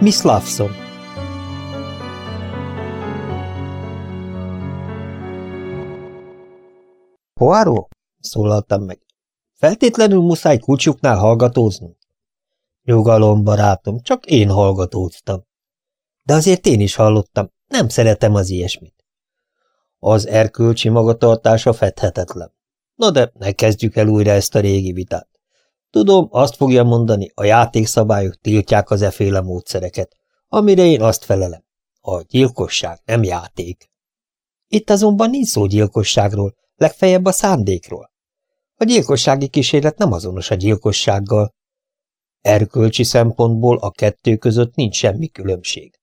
Miss Lawson Poirot? szólaltam meg. Feltétlenül muszáj kulcsuknál hallgatózni? Nyugalom, barátom, csak én hallgatóztam. De azért én is hallottam, nem szeretem az ilyesmit. Az erkölcsi magatartása fedhetetlen. Na de ne kezdjük el újra ezt a régi vitát. Tudom, azt fogja mondani, a játékszabályok tiltják az eféle módszereket, amire én azt felelem. A gyilkosság nem játék. Itt azonban nincs szó gyilkosságról, legfeljebb a szándékról. A gyilkossági kísérlet nem azonos a gyilkossággal. Erkölcsi szempontból a kettő között nincs semmi különbség.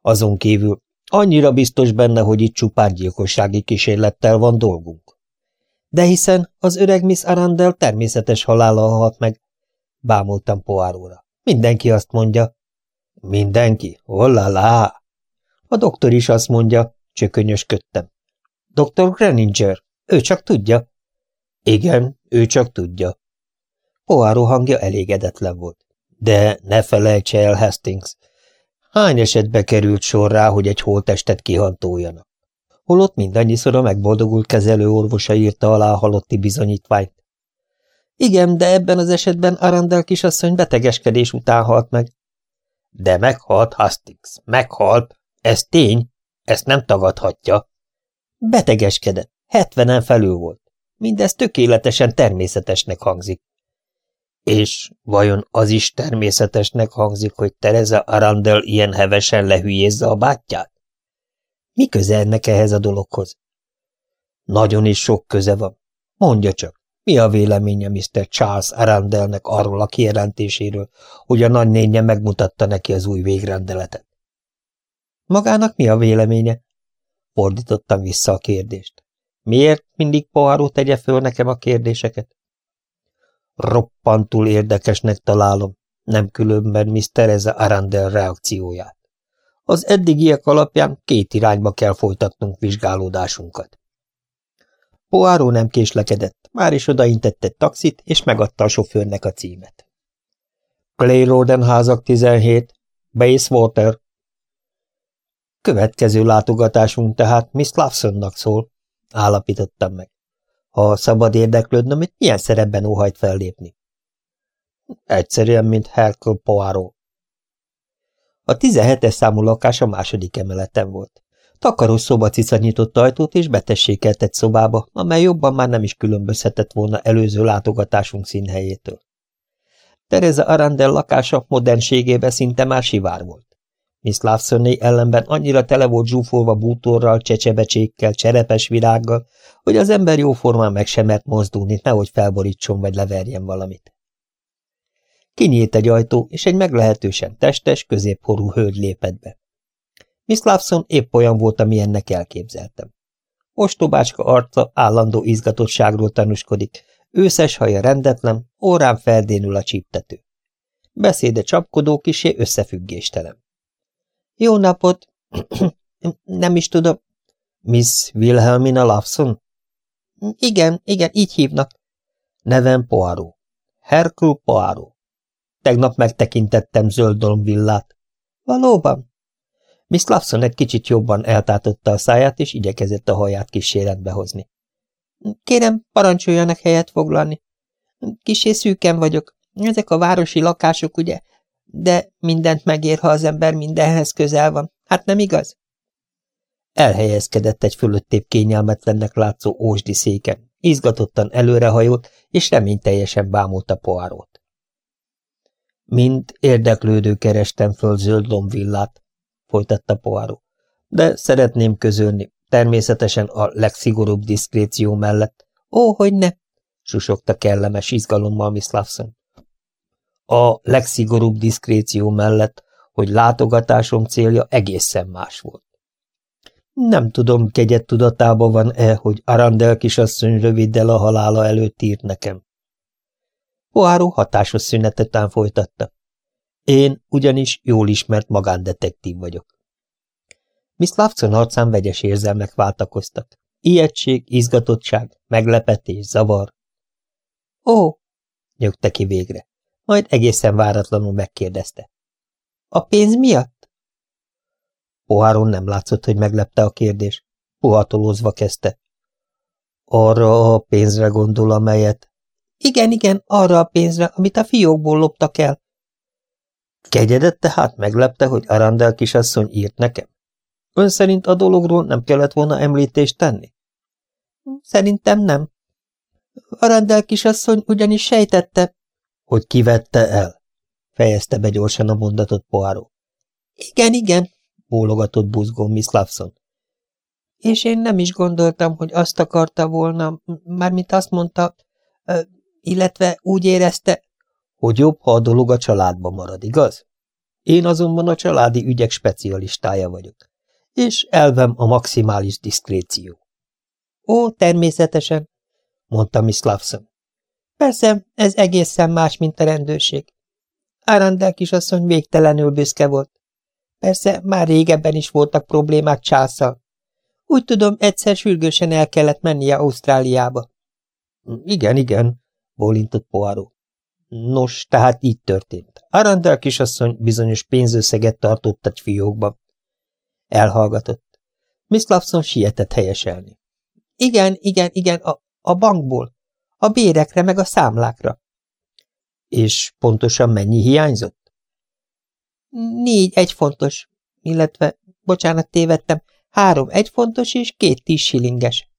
Azon kívül annyira biztos benne, hogy itt csupán gyilkossági kísérlettel van dolgunk. De hiszen az öreg Miss Arandel természetes halála halt meg, bámultam poáróra. Mindenki azt mondja. Mindenki? Hollá! A doktor is azt mondja, csökönyösködtem. Dr. Greninger, ő csak tudja. Igen, ő csak tudja. Poáró hangja elégedetlen volt. De ne felejtse el, Hastings, hány esetbe került sor rá, hogy egy holtestet kihantoljanak? Holott mindannyiszor a megboldogult kezelő orvosa írta alá a halotti bizonyítványt. Igen, de ebben az esetben Arandel kisasszony betegeskedés után halt meg. De meghalt, Hastings, meghalt. Ez tény, ezt nem tagadhatja. Betegeskedett, hetvenen felül volt. Mindez tökéletesen természetesnek hangzik. És vajon az is természetesnek hangzik, hogy Tereza Arandel ilyen hevesen lehülyézze a bátyját? Mi köze ennek ehhez a dologhoz? Nagyon is sok köze van. Mondja csak, mi a véleménye Mr. Charles Arandelnek arról a kijelentéséről, hogy a nagynénye megmutatta neki az új végrendeletet? Magának mi a véleménye? Fordítottam vissza a kérdést. Miért mindig Poirot tegye föl nekem a kérdéseket? Roppantul érdekesnek találom, nem különben Miss Teresa Arandel reakcióját. Az eddigiek alapján két irányba kell folytatnunk vizsgálódásunkat. Poirot nem késlekedett, már is odaintett egy taxit, és megadta a sofőrnek a címet. Clay Roden házak 17, Bayswater. Következő látogatásunk tehát Miss Lawsonnak szól, állapítottam meg. Ha szabad érdeklődnöm, hogy milyen szerepben óhajt fellépni. Egyszerűen, mint Hercule Poirot. A 17-es számú lakás a második emeleten volt. Takaros szobacica nyitott ajtót, és betessékelt egy szobába, amely jobban már nem is különbözhetett volna előző látogatásunk színhelyétől. Tereza Arandel lakása modernségébe szinte már sivár volt. Miss Lawsonné ellenben annyira tele volt zsúfolva bútorral, csecsebecsékkel, cserepes virággal, hogy az ember jóformán meg sem mert mozdulni, nehogy felborítson vagy leverjen valamit. Kinyílt egy ajtó, és egy meglehetősen testes, középkorú hölgy lépett be. Miss Lawson épp olyan volt, amilyennek elképzeltem. Ostobácska arca állandó izgatottságról tanúskodik, őszes haja rendetlen, órán feldénül a csíptető. Beszéde csapkodó, kisé összefüggéstelen. Jó napot! Nem is tudom. Miss Wilhelmina Lawson? Igen, igen, így hívnak. Nevem Poirot. Hercule Poirot. Tegnap megtekintettem zöld villát. Valóban? Miss Lawson egy kicsit jobban eltátotta a száját, és igyekezett a haját kíséretbe hozni. Kérem, parancsoljanak helyet foglalni. Kisé szűken vagyok. Ezek a városi lakások, ugye? De mindent megér, ha az ember mindenhez közel van. Hát nem igaz? Elhelyezkedett egy fölöttébb kényelmetlennek látszó ósdi széken, izgatottan előrehajolt, és reményteljesen bámulta poárót. Mind érdeklődő kerestem föl zöld lombvillát, folytatta poáró, de szeretném közölni, természetesen a legszigorúbb diszkréció mellett. Ó, hogy ne! susogta kellemes izgalommal Miss a legszigorúbb diszkréció mellett, hogy látogatásom célja egészen más volt. Nem tudom, kegyet tudatában van-e, hogy Arandel kisasszony röviddel a halála előtt írt nekem. Poáró hatásos szünetetán folytatta. Én ugyanis jól ismert magándetektív vagyok. Miss Lawson arcán vegyes érzelmek váltakoztak. Ijegység, izgatottság, meglepetés, zavar. Ó, nyögte ki végre majd egészen váratlanul megkérdezte. A pénz miatt? Poháron nem látszott, hogy meglepte a kérdés. Puhatolózva kezdte. Arra a pénzre gondol, amelyet... Igen, igen, arra a pénzre, amit a fiókból loptak el. Kegyedet tehát meglepte, hogy Arandel kisasszony írt nekem? Ön szerint a dologról nem kellett volna említést tenni? Szerintem nem. Arandel kisasszony ugyanis sejtette, hogy kivette el, fejezte be gyorsan a mondatot Poáró. Igen, igen, bólogatott buzgón Miss Lawson. És én nem is gondoltam, hogy azt akarta volna, mármint azt mondta, illetve úgy érezte, hogy jobb, ha a dolog a családban marad, igaz? Én azonban a családi ügyek specialistája vagyok, és elvem a maximális diszkréció. Ó, természetesen, mondta Miss Lawson. Persze, ez egészen más, mint a rendőrség. Arandel kisasszony végtelenül büszke volt. Persze, már régebben is voltak problémák császal. Úgy tudom, egyszer sürgősen el kellett mennie Ausztráliába. Igen, igen, bólintott Poirot. Nos, tehát így történt. Arandel kisasszony bizonyos pénzösszeget tartott egy fiókban. Elhallgatott. Miss Lawson sietett helyeselni. Igen, igen, igen, a, a bankból. A bérekre meg a számlákra. És pontosan mennyi hiányzott? Négy egyfontos, illetve, bocsánat, tévedtem, három egyfontos és két tíz silinges.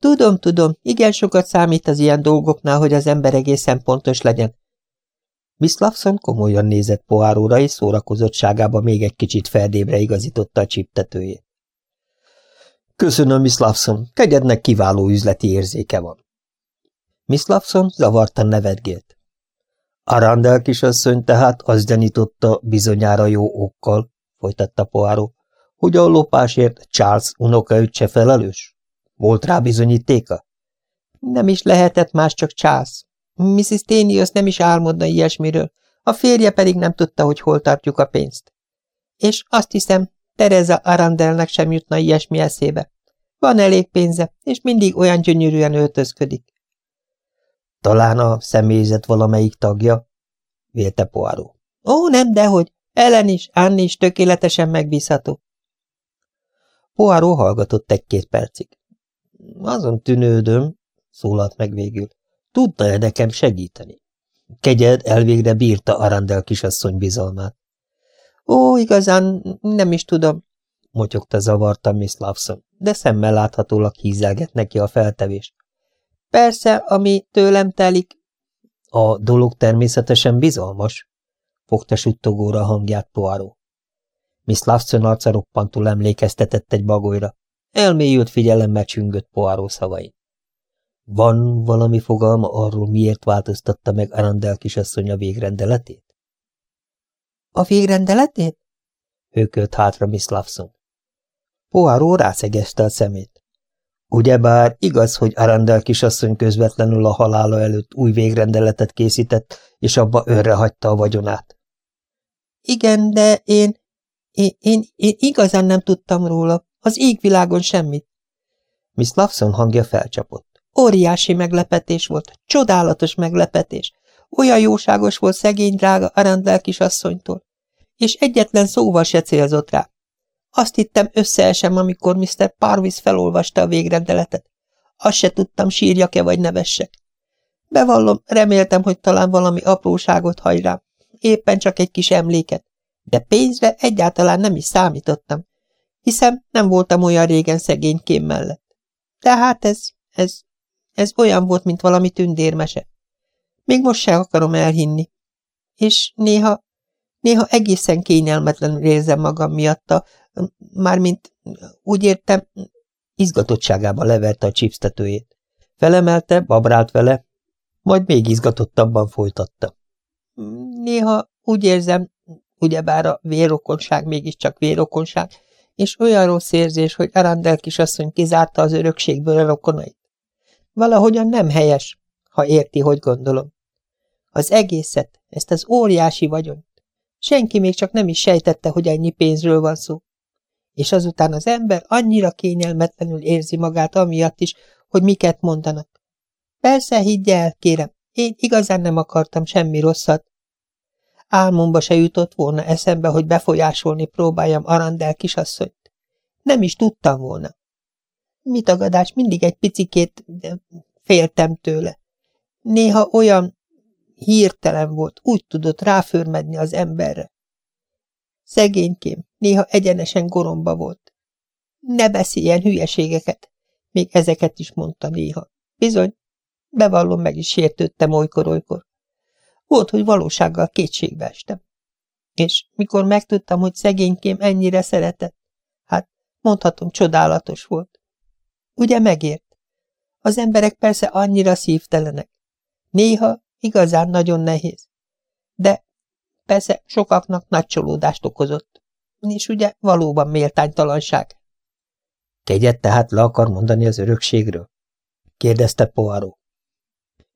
Tudom, tudom, igen sokat számít az ilyen dolgoknál, hogy az ember egészen pontos legyen. Miss Lawson komolyan nézett poáróra, és szórakozottságába még egy kicsit feldébre igazította a csiptetőjét. Köszönöm, Miss Lawson, kegyednek kiváló üzleti érzéke van. Miss Lawson zavartan nevetgélt. Arandel kisasszony tehát azt gyanította bizonyára jó okkal, folytatta Poáró, hogy a lopásért Charles unokaöccse felelős? Volt rá bizonyítéka? Nem is lehetett más, csak Charles. Mrs. Tenius nem is álmodna ilyesmiről, a férje pedig nem tudta, hogy hol tartjuk a pénzt. És azt hiszem, Tereza Arandelnek sem jutna ilyesmi eszébe. Van elég pénze, és mindig olyan gyönyörűen öltözködik. Talán a személyzet valamelyik tagja? vélte Poirot. Ó, nem, dehogy. Ellen is, Anni is tökéletesen megbízható. Poirot hallgatott egy-két percig. Azon tűnődöm, szólalt meg végül. Tudna-e nekem segíteni? Kegyed elvégre bírta Arandel kisasszony bizalmát. Ó, igazán nem is tudom, motyogta zavarta Miss Lawson, de szemmel láthatólag hízelget neki a feltevés. Persze, ami tőlem telik. A dolog természetesen bizalmas, fogta suttogóra hangját Poirot. Miss Lawson arca roppantul emlékeztetett egy bagolyra. Elmélyült figyelemmel csüngött Poirot szavain. Van valami fogalma arról, miért változtatta meg Arandel kisasszony a végrendeletét? A végrendeletét? Hőkölt hátra Miss Lawson. Poirot rászegeste a szemét. Ugyebár igaz, hogy Arandel kisasszony közvetlenül a halála előtt új végrendeletet készített, és abba önre hagyta a vagyonát. Igen, de én, én, én, én igazán nem tudtam róla, az égvilágon semmit. Miss Lawson hangja felcsapott. Óriási meglepetés volt, csodálatos meglepetés. Olyan jóságos volt szegény drága Arandel kisasszonytól, és egyetlen szóval se célzott rá. Azt hittem összeesem, amikor Mr. Parvis felolvasta a végrendeletet. Azt se tudtam, sírjak-e vagy nevessek. Bevallom, reméltem, hogy talán valami apróságot hagy rám. Éppen csak egy kis emléket. De pénzre egyáltalán nem is számítottam, hiszen nem voltam olyan régen szegénykém mellett. Tehát ez, ez, ez olyan volt, mint valami tündérmese. Még most se akarom elhinni. És néha, néha egészen kényelmetlenül érzem magam miatta, mármint úgy értem, izgatottságában leverte a csipsztetőjét. Felemelte, babrált vele, majd még izgatottabban folytatta. Néha úgy érzem, ugyebár a vérokonság mégiscsak vérokonság, és olyan rossz érzés, hogy Arandel kisasszony kizárta az örökségből a rokonait. Valahogyan nem helyes, ha érti, hogy gondolom. Az egészet, ezt az óriási vagyont. Senki még csak nem is sejtette, hogy ennyi pénzről van szó. És azután az ember annyira kényelmetlenül érzi magát amiatt is, hogy miket mondanak. Persze, higgy el, kérem, én igazán nem akartam semmi rosszat. Álmomba se jutott volna eszembe, hogy befolyásolni próbáljam Arandel kisasszonyt. Nem is tudtam volna. Mi tagadás mindig egy picikét féltem tőle. Néha olyan hirtelen volt, úgy tudott ráförmedni az emberre. Szegénykém, néha egyenesen goromba volt. Ne beszéljen hülyeségeket, még ezeket is mondta néha. Bizony, bevallom meg is sértődtem olykor-olykor. Volt, hogy valósággal kétségbe estem. És mikor megtudtam, hogy szegénykém ennyire szeretett, hát mondhatom, csodálatos volt. Ugye megért? Az emberek persze annyira szívtelenek. Néha igazán nagyon nehéz. De persze sokaknak nagy csolódást okozott. És ugye valóban méltánytalanság. Kegyet tehát le akar mondani az örökségről? kérdezte Poirot.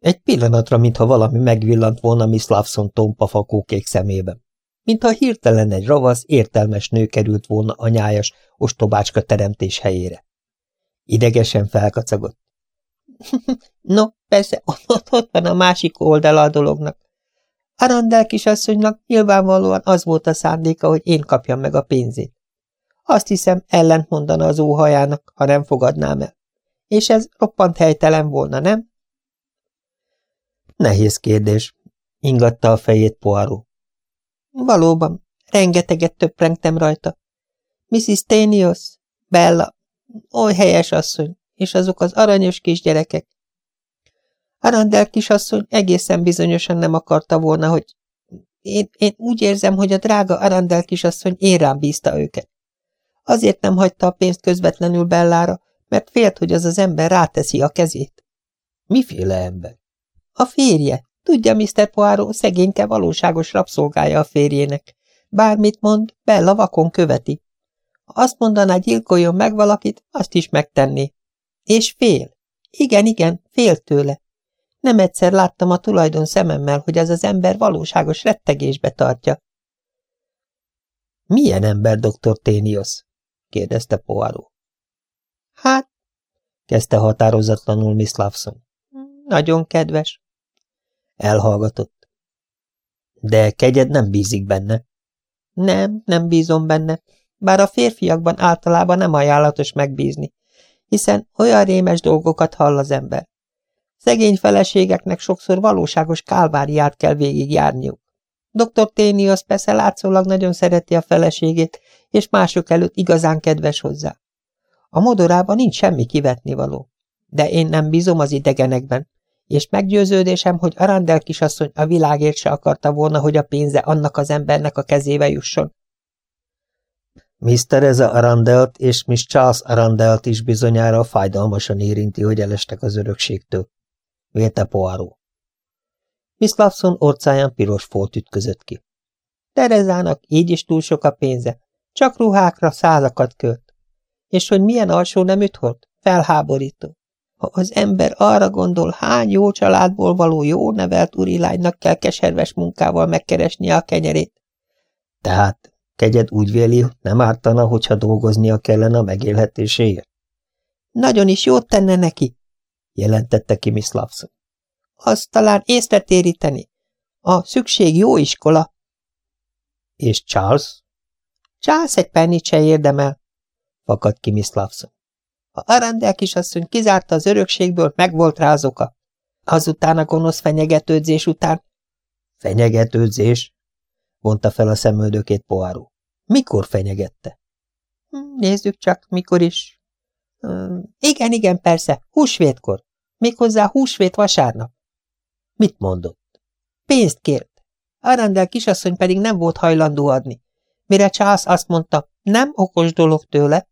Egy pillanatra, mintha valami megvillant volna Miss Lawson tompa fakókék szemében. Mintha hirtelen egy ravasz, értelmes nő került volna anyájas, ostobácska teremtés helyére. Idegesen felkacagott. no, persze, ott, ott van a másik oldala a dolognak. Arandel kisasszonynak nyilvánvalóan az volt a szándéka, hogy én kapjam meg a pénzét. Azt hiszem, ellent mondana az óhajának, ha nem fogadnám el. És ez roppant helytelen volna, nem? Nehéz kérdés, ingatta a fejét Poirot. Valóban, rengeteget töprengtem rajta. Mrs. Tenios, Bella, oly helyes asszony, és azok az aranyos kisgyerekek. Arandel kisasszony egészen bizonyosan nem akarta volna, hogy... Én, én úgy érzem, hogy a drága Arandel kisasszony én rám bízta őket. Azért nem hagyta a pénzt közvetlenül Bellára, mert félt, hogy az az ember ráteszi a kezét. Miféle ember? A férje. Tudja, Mr. Poirot, szegényke valóságos rabszolgája a férjének. Bármit mond, Bella vakon követi. Ha azt mondaná, gyilkoljon meg valakit, azt is megtenné. És fél. Igen, igen, fél tőle. Nem egyszer láttam a tulajdon szememmel, hogy az az ember valóságos rettegésbe tartja. Milyen ember, doktor Ténios? kérdezte Poirot. Hát, kezdte határozatlanul Miss Lawson. Nagyon kedves. Elhallgatott. De kegyed nem bízik benne. Nem, nem bízom benne, bár a férfiakban általában nem ajánlatos megbízni, hiszen olyan rémes dolgokat hall az ember. Szegény feleségeknek sokszor valóságos kálváriát kell végigjárniuk. Dr. Ténios persze látszólag nagyon szereti a feleségét, és mások előtt igazán kedves hozzá. A modorában nincs semmi kivetnivaló. De én nem bízom az idegenekben, és meggyőződésem, hogy Arandel kisasszony a világért se akarta volna, hogy a pénze annak az embernek a kezébe jusson. Miss Teresa Arandelt és Miss Charles Arandelt is bizonyára fájdalmasan érinti, hogy elestek az örökségtől, vélte Poirot. Miss Lawson orcáján piros folt ütközött ki. Terezának így is túl sok a pénze, csak ruhákra százakat költ. És hogy milyen alsó nem hord? Felháborító. Ha az ember arra gondol, hány jó családból való jó nevelt urilánynak kell keserves munkával megkeresnie a kenyerét. Tehát kegyed úgy véli, nem ártana, hogyha dolgoznia kellene a megélhetéséért? Nagyon is jót tenne neki, jelentette ki Miss Lawson. Azt talán észre téríteni. A szükség jó iskola. És Charles? Charles egy pennit se érdemel, fakadt ki Miss. A Arandel kisasszony kizárta az örökségből, megvolt rá az oka. Azután a gonosz fenyegetődzés után... Fenyegetődzés? vonta fel a szemöldökét Poáró. Mikor fenyegette? Hm, nézzük csak, mikor is. Igen, igen, persze, húsvétkor. Méghozzá húsvét vasárnap. Mit mondott? Pénzt kért. Arandel kisasszony pedig nem volt hajlandó adni. Mire Charles azt mondta, nem okos dolog tőle,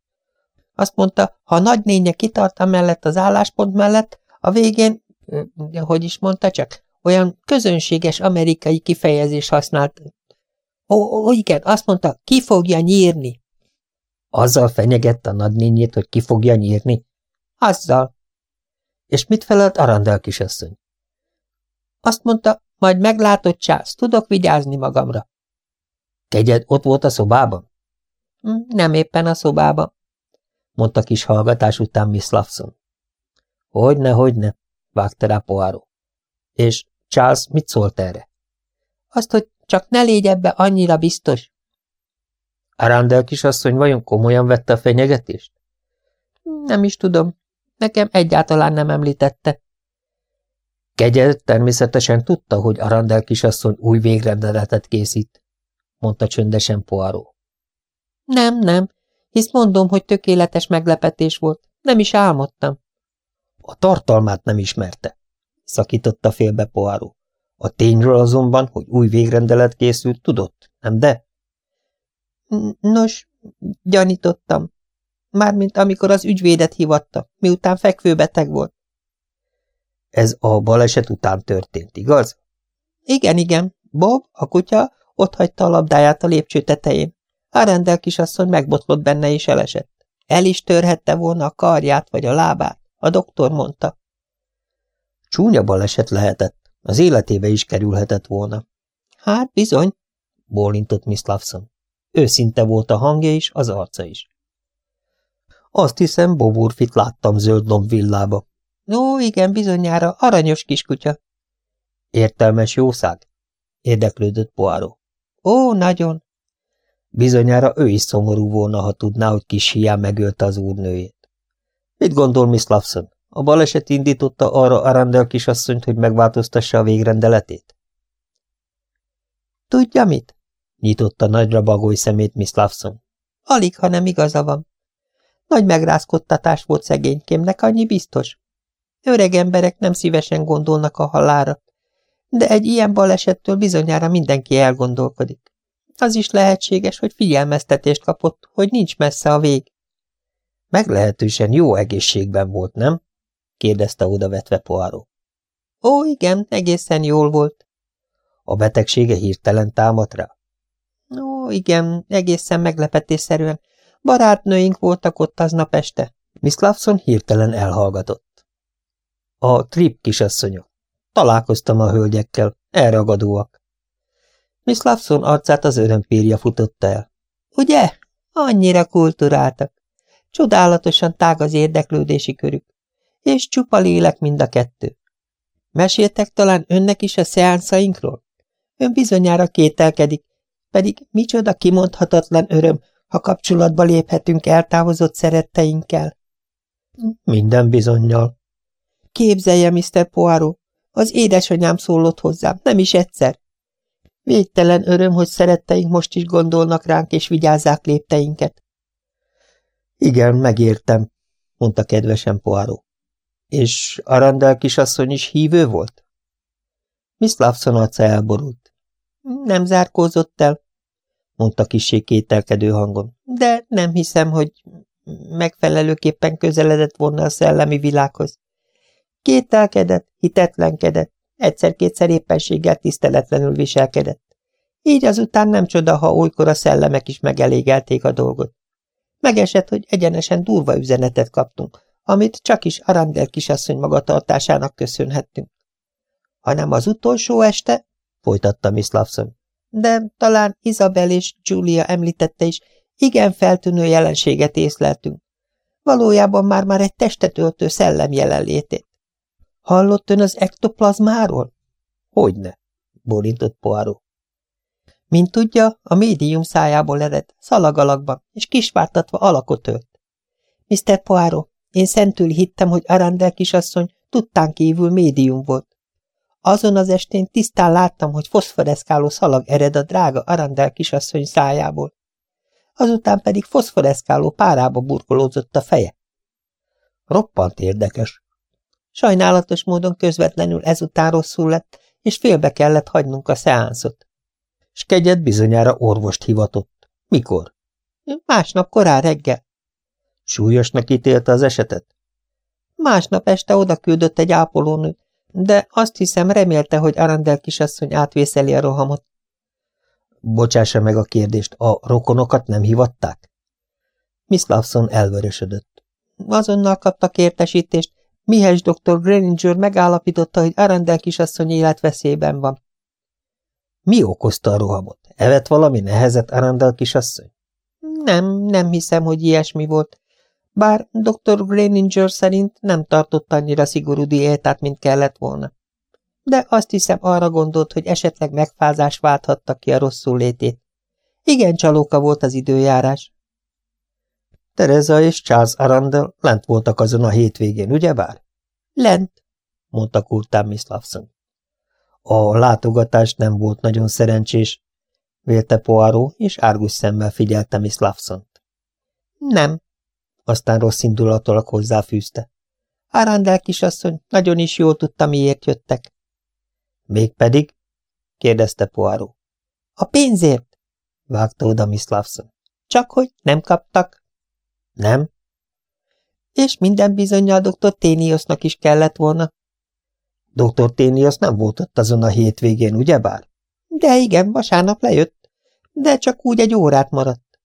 azt mondta, ha a nagynénye kitart mellett az álláspont mellett, a végén, hogy is mondta csak, olyan közönséges amerikai kifejezés használt. Ó, ó, igen, azt mondta, ki fogja nyírni. Azzal fenyegette a nagynényét, hogy ki fogja nyírni? Azzal. És mit felelt Arandel kisasszony? Azt mondta, majd meglátod, csász, tudok vigyázni magamra. Kegyed ott volt a szobában? Hm, nem éppen a szobában mondta kis hallgatás után Miss Lawson. Hogyne, hogyne, vágta rá Poirot. És Charles mit szólt erre? Azt, hogy csak ne légy ebbe annyira biztos. Arandel kisasszony vajon komolyan vette a fenyegetést? Nem is tudom. Nekem egyáltalán nem említette. Kegyel természetesen tudta, hogy Arandel kisasszony új végrendeletet készít, mondta csöndesen Poirot. Nem, nem, hisz mondom, hogy tökéletes meglepetés volt. Nem is álmodtam. A tartalmát nem ismerte, szakította félbe Poirot. A tényről azonban, hogy új végrendelet készült, tudott, nem de? Nos, gyanítottam. Mármint amikor az ügyvédet hivatta, miután fekvőbeteg volt. Ez a baleset után történt, igaz? Igen, igen. Bob, a kutya, ott hagyta a labdáját a lépcső tetején. Arendel kisasszony megbotlott benne és elesett. El is törhette volna a karját vagy a lábát, a doktor mondta. Csúnya baleset lehetett, az életébe is kerülhetett volna. Hát bizony, bólintott Miss Lawson. Őszinte volt a hangja is, az arca is. Azt hiszem, Bobúrfit láttam zöld lomb villába. Ó, igen, bizonyára, aranyos kiskutya. Értelmes jószág? Érdeklődött Poáró. Ó, nagyon. Bizonyára ő is szomorú volna, ha tudná, hogy kis hián megölte az úrnőjét. Mit gondol Miss Lawson? A baleset indította arra Arandel kisasszonyt, hogy megváltoztassa a végrendeletét? Tudja mit? Nyitotta nagyra bagoly szemét Miss Lawson. Alig, ha nem igaza van. Nagy megrázkodtatás volt szegénykémnek, annyi biztos. Öreg emberek nem szívesen gondolnak a halára, de egy ilyen balesettől bizonyára mindenki elgondolkodik. Az is lehetséges, hogy figyelmeztetést kapott, hogy nincs messze a vég. Meglehetősen jó egészségben volt, nem? kérdezte odavetve Poáró. Ó, igen, egészen jól volt. A betegsége hirtelen támadt rá? Ó, igen, egészen meglepetésszerűen. Barátnőink voltak ott aznap este. Miss Lawson hirtelen elhallgatott. A trip kisasszonyok. Találkoztam a hölgyekkel, elragadóak. Miss Lawson arcát az örömpírja futotta el. Ugye? Annyira kulturáltak. Csodálatosan tág az érdeklődési körük. És csupa lélek mind a kettő. Meséltek talán önnek is a szeánszainkról? Ön bizonyára kételkedik, pedig micsoda kimondhatatlan öröm, ha kapcsolatba léphetünk eltávozott szeretteinkkel. Minden bizonyal. Képzelje, Mr. Poirot, az édesanyám szólott hozzám, nem is egyszer. Végtelen öröm, hogy szeretteink most is gondolnak ránk, és vigyázzák lépteinket. Igen, megértem, mondta kedvesen Poirot. És Arandel kisasszony is hívő volt? Miss Lawson arca elborult. Nem zárkózott el, mondta kissé kételkedő hangon, de nem hiszem, hogy megfelelőképpen közeledett volna a szellemi világhoz. Kételkedett, hitetlenkedett, egyszer-kétszer éppenséggel tiszteletlenül viselkedett. Így azután nem csoda, ha olykor a szellemek is megelégelték a dolgot. Megesett, hogy egyenesen durva üzenetet kaptunk, amit csak is Arandel kisasszony magatartásának köszönhettünk. Hanem az utolsó este, folytatta Miss de talán Isabel és Julia említette is, igen feltűnő jelenséget észleltünk. Valójában már-már egy testet öltő szellem jelenlétét. Hallott ön az ektoplazmáról? Hogyne, bólintott Poirot. Mint tudja, a médium szájából ered, szalagalakban, és kisvártatva alakot ölt. Mr. Poirot, én szentül hittem, hogy Arandel kisasszony tudtán kívül médium volt. Azon az estén tisztán láttam, hogy foszforeszkáló szalag ered a drága Arandel kisasszony szájából. Azután pedig foszforeszkáló párába burkolózott a feje. Roppant érdekes. Sajnálatos módon közvetlenül ezután rosszul lett, és félbe kellett hagynunk a szeánszot. S kegyed bizonyára orvost hivatott. Mikor? Másnap korán reggel. Súlyosnak ítélte az esetet? Másnap este oda küldött egy ápolónőt, de azt hiszem remélte, hogy Arandel kisasszony átvészeli a rohamot. Bocsássa meg a kérdést, a rokonokat nem hivatták? Miss Lawson elvörösödött. Azonnal kaptak értesítést, Mihes dr. Granger megállapította, hogy Arandel kisasszony életveszélyben van. Mi okozta a rohamot? Evet valami nehezet Arandel kisasszony? Nem, nem hiszem, hogy ilyesmi volt. Bár dr. Graninger szerint nem tartott annyira szigorú diétát, mint kellett volna. de azt hiszem arra gondolt, hogy esetleg megfázás válthatta ki a rosszul létét. Igen csalóka volt az időjárás. Tereza és Charles Arundel lent voltak azon a hétvégén, ugyebár? Lent, mondta kurtán Miss Lawson. A látogatás nem volt nagyon szerencsés, vélte Poirot, és árgus szemmel figyelte Miss lawson -t. Nem, aztán rossz indulatolag hozzáfűzte. Arandel kisasszony, nagyon is jól tudta, miért jöttek. Mégpedig? kérdezte Poirot. A pénzért, vágta oda Miss Lawson. Csak hogy nem kaptak. Nem? És minden bizonyal dr. Téniosznak is kellett volna. Dr. Téniosz nem volt ott azon a hétvégén, ugyebár? De igen, vasárnap lejött, de csak úgy egy órát maradt.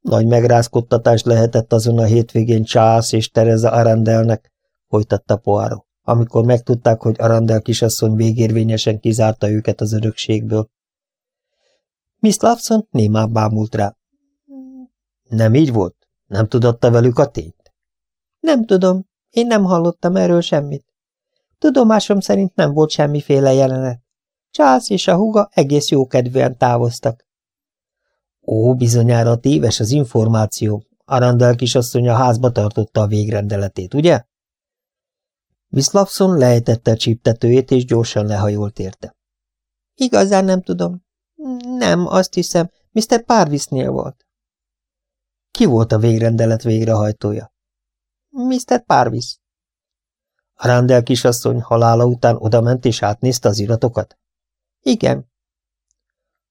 Nagy megrázkodtatás lehetett azon a hétvégén Charles és Tereza Arandelnek, folytatta Poirot, amikor megtudták, hogy Arandel kisasszony végérvényesen kizárta őket az örökségből. Miss Lawson némán bámult rá. Nem így volt? Nem tudatta velük a tényt? Nem tudom. Én nem hallottam erről semmit. Tudomásom szerint nem volt semmiféle jelenet. Charles és a huga egész jókedvűen távoztak. Ó, bizonyára téves az információ. Arandel kisasszony a házba tartotta a végrendeletét, ugye? Miss Lawson lejtette a csíptetőjét, és gyorsan lehajolt érte. Igazán nem tudom. Nem, azt hiszem, Mr. Parvisnél volt. Ki volt a végrendelet végrehajtója? Mr. Parvis. Arandel kisasszony halála után odament és átnézte az iratokat? Igen.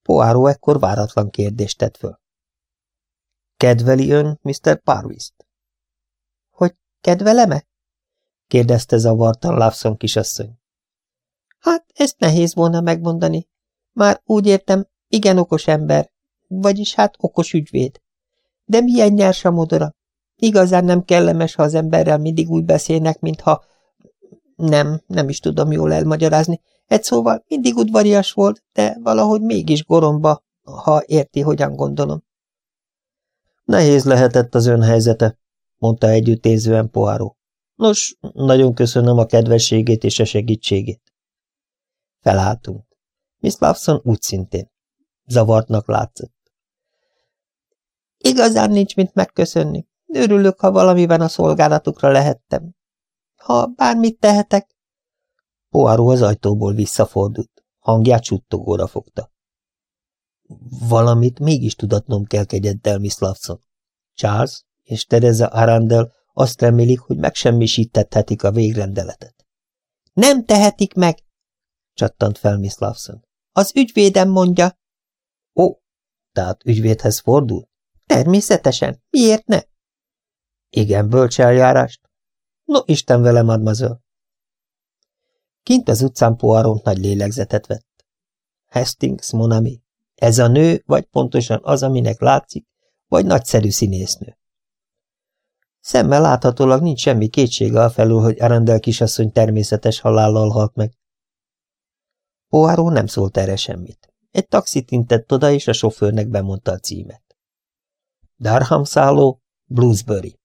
Poáró ekkor váratlan kérdést tett föl. Kedveli ön Mr. Parvist? Hogy kedveleme? kérdezte zavartan Lawson kisasszony. Hát, ezt nehéz volna megmondani. Már úgy értem, igen okos ember, vagyis hát okos ügyvéd. De milyen nyers a modora? Igazán nem kellemes, ha az emberrel mindig úgy beszélnek, mintha... Nem, nem is tudom jól elmagyarázni. Egy szóval mindig udvarias volt, de valahogy mégis goromba, ha érti, hogyan gondolom. Nehéz lehetett az ön helyzete, mondta együttézően Poáró. Nos, nagyon köszönöm a kedvességét és a segítségét. Felálltunk. Miss Lawson úgy szintén. Zavartnak látszott. Igazán nincs mit megköszönni. Örülök, ha valamiben a szolgálatukra lehettem. Ha bármit tehetek... Poirot az ajtóból visszafordult. Hangját suttogóra fogta. Valamit mégis tudatnom kell kegyeddel, Miss Lawson. Charles és Teresa Arandel azt remélik, hogy megsemmisítethetik a végrendeletet. Nem tehetik meg, csattant fel Miss Lawson. Az ügyvédem mondja. Ó, tehát ügyvédhez fordul? Természetesen. Miért ne? Igen, bölcs eljárást. No, Isten vele, mademoiselle. Kint az utcán Poirot nagy lélegzetet vett. Hastings, Monami, ez a nő, vagy pontosan az, aminek látszik, vagy nagyszerű színésznő. Szemmel láthatólag nincs semmi kétsége a felül, hogy Arendel kisasszony természetes halállal halt meg. Poirot nem szólt erre semmit. Egy taxit intett oda, és a sofőrnek bemondta a címet. Darham szálló, Bluesbury.